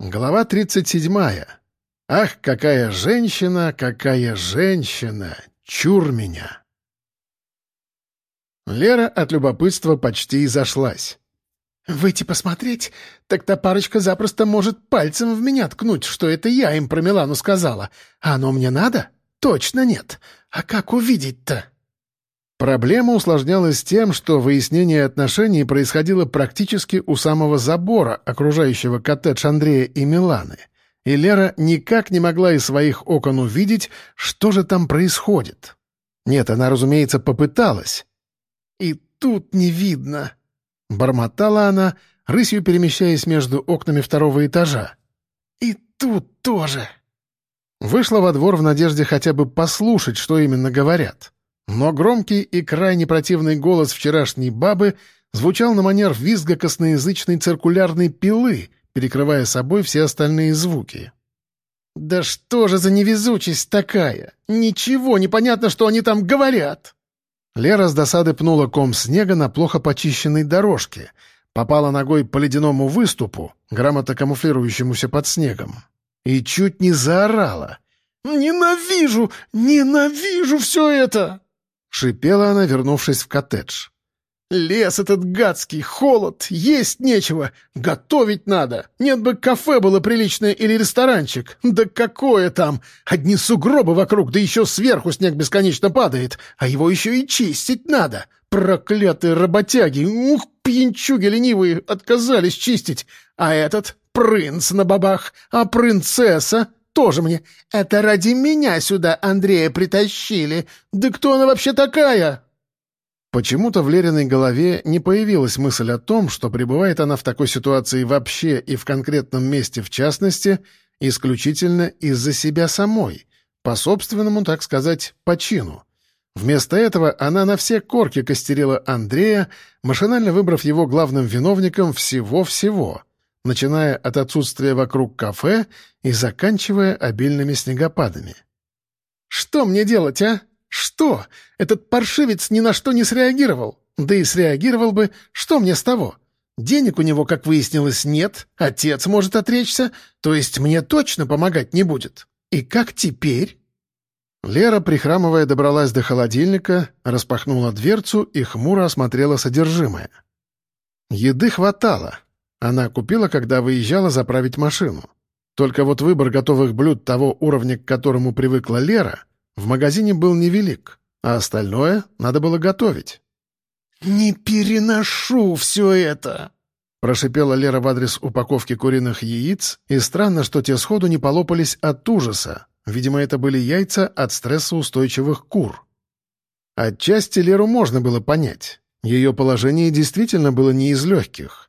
Глава 37. Ах, какая женщина, какая женщина! Чур меня! Лера от любопытства почти изошлась. «Выйти посмотреть? Так та парочка запросто может пальцем в меня ткнуть, что это я им про Милану сказала. А оно мне надо? Точно нет. А как увидеть-то?» Проблема усложнялась тем, что выяснение отношений происходило практически у самого забора, окружающего коттедж Андрея и Миланы, и Лера никак не могла из своих окон увидеть, что же там происходит. Нет, она, разумеется, попыталась. «И тут не видно», — бормотала она, рысью перемещаясь между окнами второго этажа. «И тут тоже». Вышла во двор в надежде хотя бы послушать, что именно говорят. Но громкий и крайне противный голос вчерашней бабы звучал на манер визга косноязычной циркулярной пилы, перекрывая собой все остальные звуки. «Да что же за невезучесть такая? Ничего не понятно, что они там говорят!» Лера с досады пнула ком снега на плохо почищенной дорожке, попала ногой по ледяному выступу, грамотно камуфлирующемуся под снегом, и чуть не заорала. «Ненавижу! Ненавижу все это!» — шипела она, вернувшись в коттедж. «Лес этот гадский, холод, есть нечего, готовить надо. Нет бы кафе было приличное или ресторанчик. Да какое там! Одни сугробы вокруг, да еще сверху снег бесконечно падает, а его еще и чистить надо. Проклятые работяги, ух, пьянчуги ленивые, отказались чистить. А этот принц на бабах, а принцесса тоже мне. Это ради меня сюда Андрея притащили. Да кто она вообще такая?» Почему-то в Лериной голове не появилась мысль о том, что пребывает она в такой ситуации вообще и в конкретном месте в частности, исключительно из-за себя самой, по собственному, так сказать, почину. Вместо этого она на все корки костерила Андрея, машинально выбрав его главным виновником всего-всего — начиная от отсутствия вокруг кафе и заканчивая обильными снегопадами. «Что мне делать, а? Что? Этот паршивец ни на что не среагировал. Да и среагировал бы, что мне с того? Денег у него, как выяснилось, нет, отец может отречься, то есть мне точно помогать не будет. И как теперь?» Лера, прихрамывая, добралась до холодильника, распахнула дверцу и хмуро осмотрела содержимое. Еды хватало, она купила, когда выезжала заправить машину. Только вот выбор готовых блюд того уровня, к которому привыкла Лера, в магазине был невелик, а остальное надо было готовить. «Не переношу все это!» Прошипела Лера в адрес упаковки куриных яиц, и странно, что те сходу не полопались от ужаса. Видимо, это были яйца от стрессоустойчивых кур. Отчасти Леру можно было понять. Ее положение действительно было не из легких.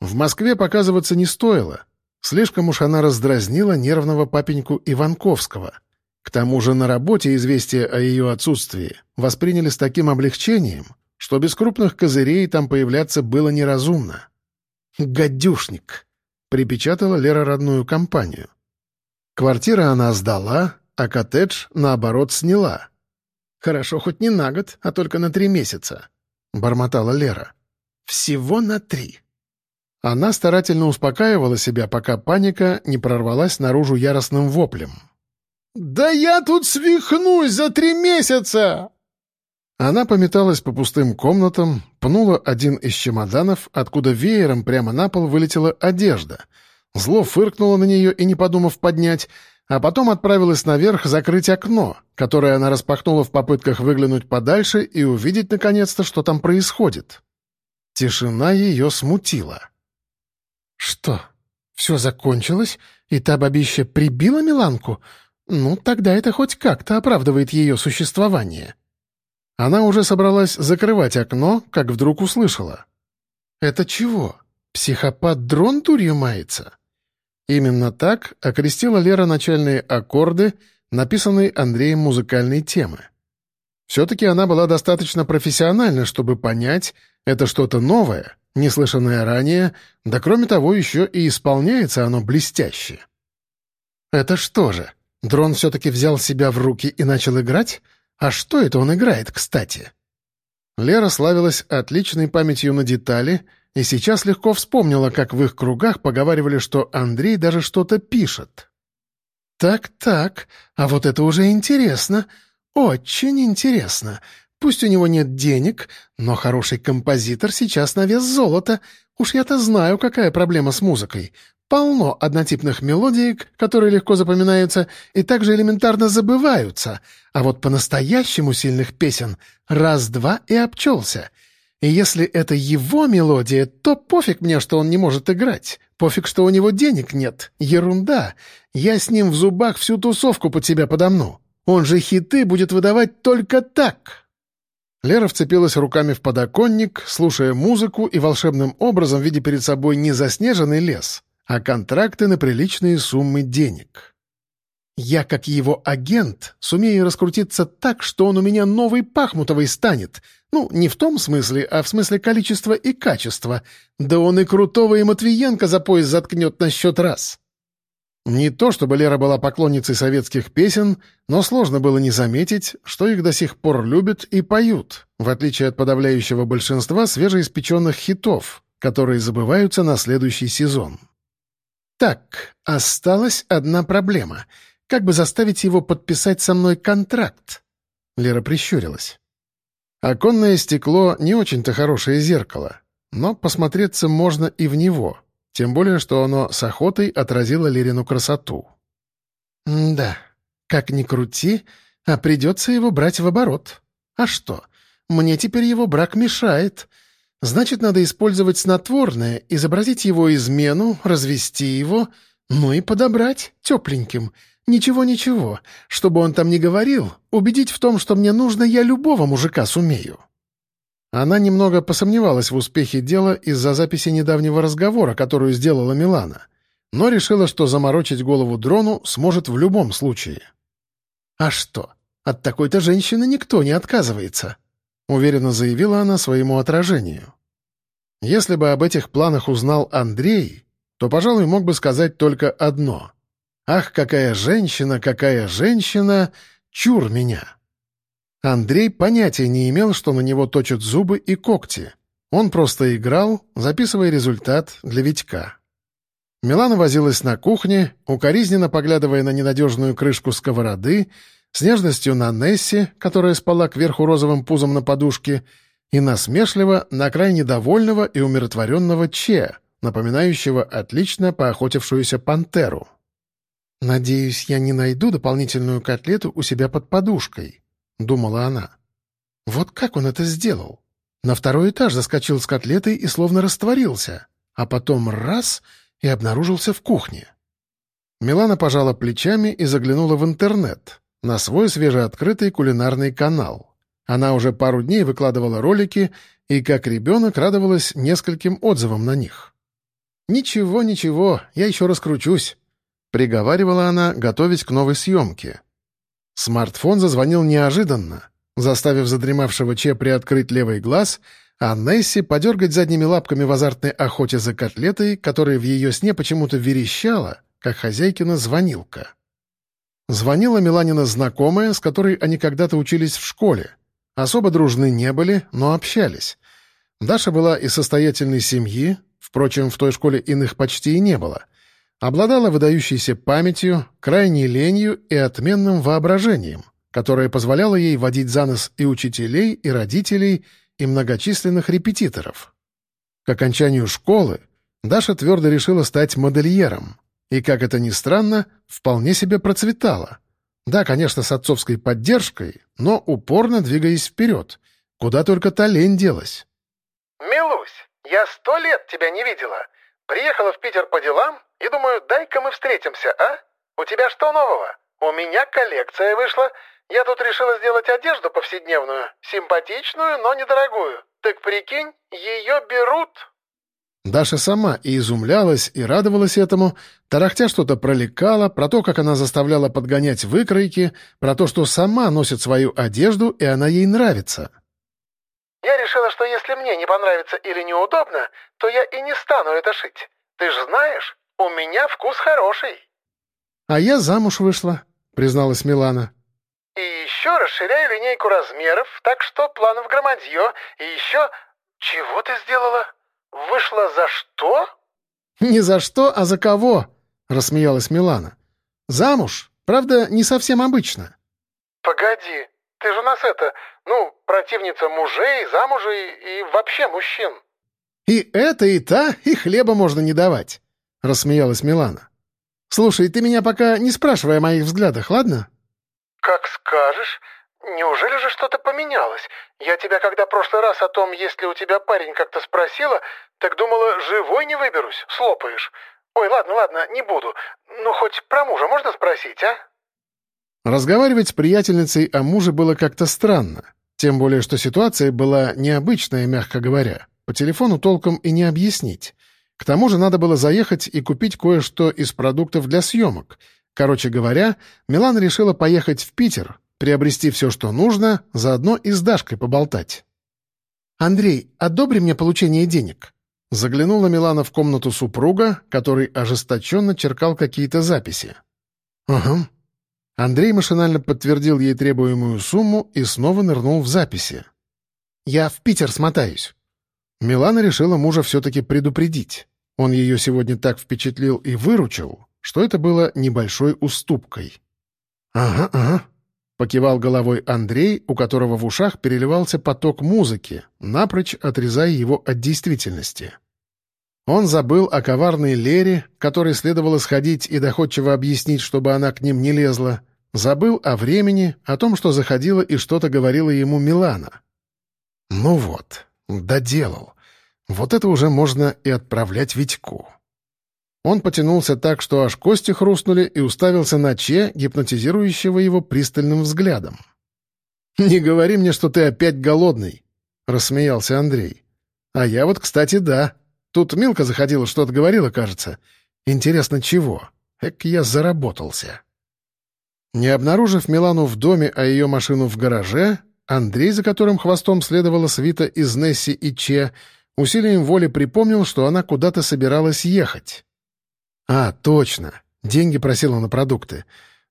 В Москве показываться не стоило. Слишком уж она раздразнила нервного папеньку Иванковского. К тому же на работе известие о ее отсутствии восприняли с таким облегчением, что без крупных козырей там появляться было неразумно. «Гадюшник!» — припечатала Лера родную компанию. Квартира она сдала, а коттедж, наоборот, сняла. «Хорошо, хоть не на год, а только на три месяца», — бормотала Лера. «Всего на три». Она старательно успокаивала себя, пока паника не прорвалась наружу яростным воплем. «Да я тут свихнусь за три месяца!» Она пометалась по пустым комнатам, пнула один из чемоданов, откуда веером прямо на пол вылетела одежда. Зло фыркнуло на нее и, не подумав поднять, а потом отправилась наверх закрыть окно, которое она распахнула в попытках выглянуть подальше и увидеть наконец-то, что там происходит. Тишина ее смутила. «Что, все закончилось, и та бабища прибила Миланку? Ну, тогда это хоть как-то оправдывает ее существование». Она уже собралась закрывать окно, как вдруг услышала. «Это чего? Психопат-дрон дурью мается?» Именно так окрестила Лера начальные аккорды, написанные Андреем музыкальной темы. Все-таки она была достаточно профессиональна, чтобы понять, это что-то новое, неслышанное ранее, да кроме того еще и исполняется оно блестяще. Это что же, дрон все-таки взял себя в руки и начал играть? А что это он играет, кстати? Лера славилась отличной памятью на детали и сейчас легко вспомнила, как в их кругах поговаривали, что Андрей даже что-то пишет. «Так-так, а вот это уже интересно. Очень интересно. Пусть у него нет денег, но хороший композитор сейчас на вес золота. Уж я-то знаю, какая проблема с музыкой. Полно однотипных мелодиек, которые легко запоминаются и также элементарно забываются. А вот по-настоящему сильных песен раз-два и обчелся. И если это его мелодия, то пофиг мне, что он не может играть. Пофиг, что у него денег нет. Ерунда. Я с ним в зубах всю тусовку под себя подомну. Он же хиты будет выдавать только так. Лера вцепилась руками в подоконник, слушая музыку и волшебным образом видя перед собой не заснеженный лес, а контракты на приличные суммы денег. «Я, как его агент, сумею раскрутиться так, что он у меня новый Пахмутовый станет. Ну, не в том смысле, а в смысле количества и качества. Да он и Крутого, и Матвиенко за пояс заткнет на счет раз». Не то чтобы Лера была поклонницей советских песен, но сложно было не заметить, что их до сих пор любят и поют, в отличие от подавляющего большинства свежеиспеченных хитов, которые забываются на следующий сезон. «Так, осталась одна проблема. Как бы заставить его подписать со мной контракт?» Лера прищурилась. Оконное стекло — не очень-то хорошее зеркало, но посмотреться можно и в него — тем более, что оно с охотой отразило Лерину красоту. «Да, как ни крути, а придется его брать в оборот. А что? Мне теперь его брак мешает. Значит, надо использовать снотворное, изобразить его измену, развести его, ну и подобрать тепленьким. Ничего-ничего, чтобы он там не говорил, убедить в том, что мне нужно, я любого мужика сумею». Она немного посомневалась в успехе дела из-за записи недавнего разговора, которую сделала Милана, но решила, что заморочить голову дрону сможет в любом случае. «А что? От такой-то женщины никто не отказывается», — уверенно заявила она своему отражению. Если бы об этих планах узнал Андрей, то, пожалуй, мог бы сказать только одно. «Ах, какая женщина, какая женщина! Чур меня!» Андрей понятия не имел, что на него точат зубы и когти. Он просто играл, записывая результат для Витька. Милана возилась на кухне, укоризненно поглядывая на ненадежную крышку сковороды, с нежностью на Несси, которая спала кверху розовым пузом на подушке, и насмешливо на крайне довольного и умиротворенного Че, напоминающего отлично поохотившуюся пантеру. «Надеюсь, я не найду дополнительную котлету у себя под подушкой», — думала она. «Вот как он это сделал? На второй этаж заскочил с котлетой и словно растворился, а потом раз — и обнаружился в кухне». Милана пожала плечами и заглянула в интернет, на свой свежеоткрытый кулинарный канал. Она уже пару дней выкладывала ролики и, как ребенок, радовалась нескольким отзывам на них. «Ничего, ничего, я еще раскручусь», — приговаривала она, готовясь к новой съемке. Смартфон зазвонил неожиданно, заставив задремавшего Че приоткрыть левый глаз, а Несси подергать задними лапками в азартной охоте за котлетой, которая в ее сне почему-то верещала, как хозяйкина звонилка. Звонила Миланина знакомая, с которой они когда-то учились в школе. Особо дружны не были, но общались. Даша была из состоятельной семьи, впрочем, в той школе иных почти и не было — обладала выдающейся памятью, крайней ленью и отменным воображением, которое позволяло ей водить за нос и учителей, и родителей, и многочисленных репетиторов. К окончанию школы Даша твердо решила стать модельером, и, как это ни странно, вполне себе процветала. Да, конечно, с отцовской поддержкой, но упорно двигаясь вперед, куда только та лень делась. «Милусь, я сто лет тебя не видела. Приехала в Питер по делам и думаю, дай-ка мы встретимся, а? У тебя что нового? У меня коллекция вышла. Я тут решила сделать одежду повседневную, симпатичную, но недорогую. Так прикинь, ее берут». Даша сама и изумлялась, и радовалась этому, тарахтя что-то проликала, про то, как она заставляла подгонять выкройки, про то, что сама носит свою одежду, и она ей нравится. «Я решила, что если мне не понравится или неудобно, то я и не стану это шить. Ты же знаешь, у меня вкус хороший». «А я замуж вышла», — призналась Милана. «И еще расширяю линейку размеров, так что планов громадье. И еще... Чего ты сделала? вышла за что?» «Не за что, а за кого?» — рассмеялась Милана. «Замуж. Правда, не совсем обычно». «Погоди, ты же у нас это, ну, противница мужей, замужей и вообще мужчин». «И это, и та, и хлеба можно не давать», — рассмеялась Милана. «Слушай, ты меня пока не спрашивай о моих взглядах, ладно?» «Как скажешь. Неужели же что-то поменялось? Я тебя, когда прошлый раз о том, есть ли у тебя парень, как-то спросила, так думала, живой не выберусь, слопаешь. Ой, ладно, ладно, не буду. Ну, хоть про мужа можно спросить, а?» Разговаривать с приятельницей о муже было как-то странно. Тем более, что ситуация была необычная, мягко говоря. По телефону толком и не объяснить. К тому же надо было заехать и купить кое-что из продуктов для съемок. Короче говоря, Милан решила поехать в Питер, приобрести все, что нужно, заодно и с Дашкой поболтать. «Андрей, одобри мне получение денег». Заглянула Милана в комнату супруга, который ожесточенно черкал какие-то записи. «Ага». Андрей машинально подтвердил ей требуемую сумму и снова нырнул в записи. «Я в Питер смотаюсь». Милана решила мужа все-таки предупредить. Он ее сегодня так впечатлил и выручил, что это было небольшой уступкой. «Ага, ага», — покивал головой Андрей, у которого в ушах переливался поток музыки, напрочь отрезая его от действительности. Он забыл о коварной Лере, которой следовало сходить и доходчиво объяснить, чтобы она к ним не лезла, забыл о времени, о том, что заходила и что-то говорила ему Милана. «Ну вот, доделал. Вот это уже можно и отправлять Витьку». Он потянулся так, что аж кости хрустнули, и уставился на Че, гипнотизирующего его пристальным взглядом. «Не говори мне, что ты опять голодный», — рассмеялся Андрей. «А я вот, кстати, да. Тут Милка заходила, что-то говорила, кажется. Интересно, чего? Эк, я заработался». Не обнаружив Милану в доме, а ее машину в гараже, Андрей, за которым хвостом следовала свита из Несси и Че, усилием воли припомнил, что она куда-то собиралась ехать. А, точно. Деньги просила на продукты.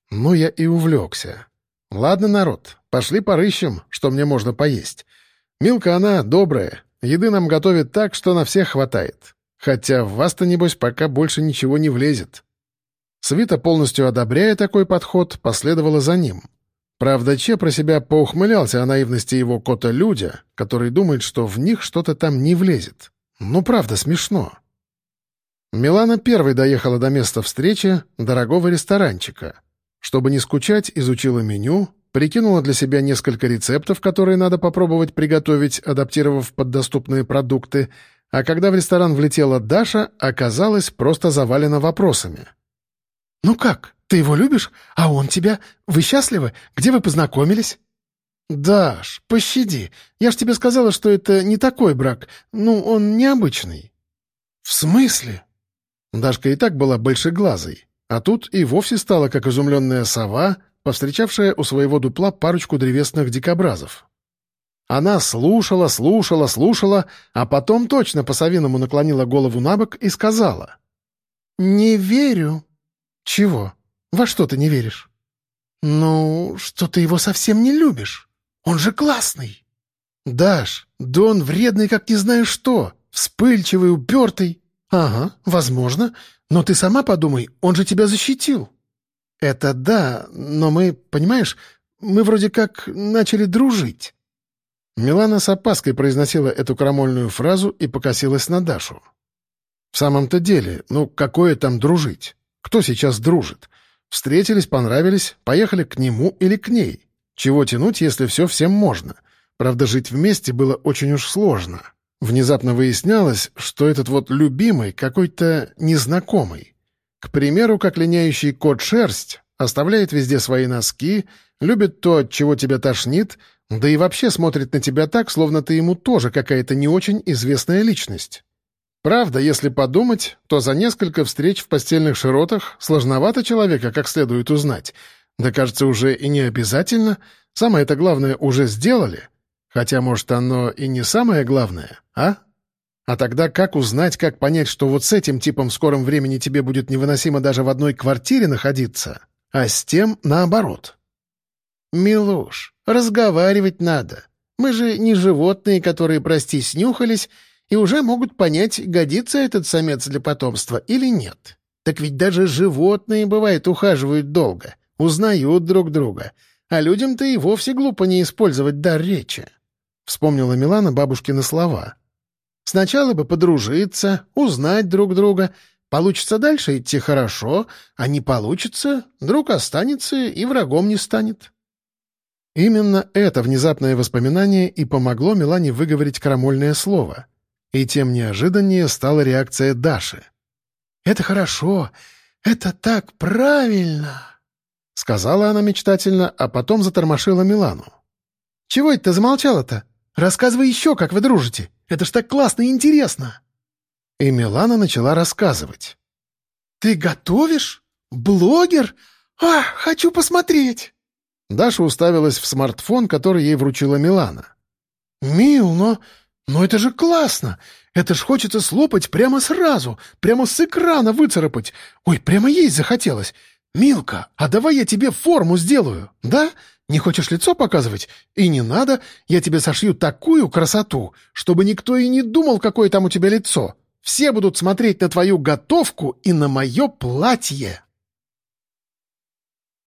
Ну, я и увлекся. Ладно, народ, пошли порыщем, что мне можно поесть. Милка она добрая, еды нам готовит так, что на всех хватает. Хотя в вас-то, небось, пока больше ничего не влезет. Свита, полностью одобряя такой подход, последовала за ним. Правда, Че про себя поухмылялся о наивности его кота-людя, который думает, что в них что-то там не влезет. Ну, правда, смешно. Милана первой доехала до места встречи, дорогого ресторанчика. Чтобы не скучать, изучила меню, прикинула для себя несколько рецептов, которые надо попробовать приготовить, адаптировав под доступные продукты, а когда в ресторан влетела Даша, оказалась просто завалена вопросами. «Ну как, ты его любишь? А он тебя? Вы счастливы? Где вы познакомились?» «Даш, пощади. Я ж тебе сказала, что это не такой брак. Ну, он необычный». «В смысле?» Дашка и так была большеглазой, а тут и вовсе стала как изумленная сова, повстречавшая у своего дупла парочку древесных дикобразов. Она слушала, слушала, слушала, а потом точно по-совиному наклонила голову на бок и сказала. «Не верю». «Чего? Во что ты не веришь?» «Ну, что ты его совсем не любишь. Он же классный». «Даш, да он вредный, как не знаю что, вспыльчивый, упертый. «Ага, возможно. Но ты сама подумай, он же тебя защитил». «Это да, но мы, понимаешь, мы вроде как начали дружить». Милана с опаской произносила эту крамольную фразу и покосилась на Дашу. «В самом-то деле, ну какое там дружить? Кто сейчас дружит? Встретились, понравились, поехали к нему или к ней? Чего тянуть, если все всем можно? Правда, жить вместе было очень уж сложно». Внезапно выяснялось, что этот вот любимый какой-то незнакомый. К примеру, как линяющий кот шерсть оставляет везде свои носки, любит то, от чего тебя тошнит, да и вообще смотрит на тебя так, словно ты ему тоже какая-то не очень известная личность. Правда, если подумать, то за несколько встреч в постельных широтах сложновато человека как следует узнать. Да, кажется, уже и не обязательно. Самое-то главное уже сделали — Хотя, может, оно и не самое главное, а? А тогда как узнать, как понять, что вот с этим типом в скором времени тебе будет невыносимо даже в одной квартире находиться, а с тем наоборот? «Милуш, разговаривать надо. Мы же не животные, которые, прости, снюхались и уже могут понять, годится этот самец для потомства или нет. Так ведь даже животные, бывает, ухаживают долго, узнают друг друга, а людям-то и вовсе глупо не использовать дар речи. Вспомнила Милана бабушкины слова. Сначала бы подружиться, узнать друг друга. Получится дальше идти хорошо, а не получится, друг останется и врагом не станет. Именно это внезапное воспоминание и помогло Милане выговорить крамольное слово. И тем неожиданнее стала реакция Даши. «Это хорошо! Это так правильно!» — сказала она мечтательно, а потом затормошила Милану. «Чего это ты замолчала-то? Рассказывай еще, как вы дружите. Это ж так классно и интересно!» И Милана начала рассказывать. «Ты готовишь? Блогер? А, хочу посмотреть!» Даша уставилась в смартфон, который ей вручила Милана. «Мил, но... но это же классно! Это ж хочется слопать прямо сразу, прямо с экрана выцарапать. Ой, прямо есть захотелось. Милка, а давай я тебе форму сделаю, да? Не хочешь лицо показывать? И не надо, я тебе сошью такую красоту, чтобы никто и не думал, какое там у тебя лицо. Все будут смотреть на твою готовку и на мое платье».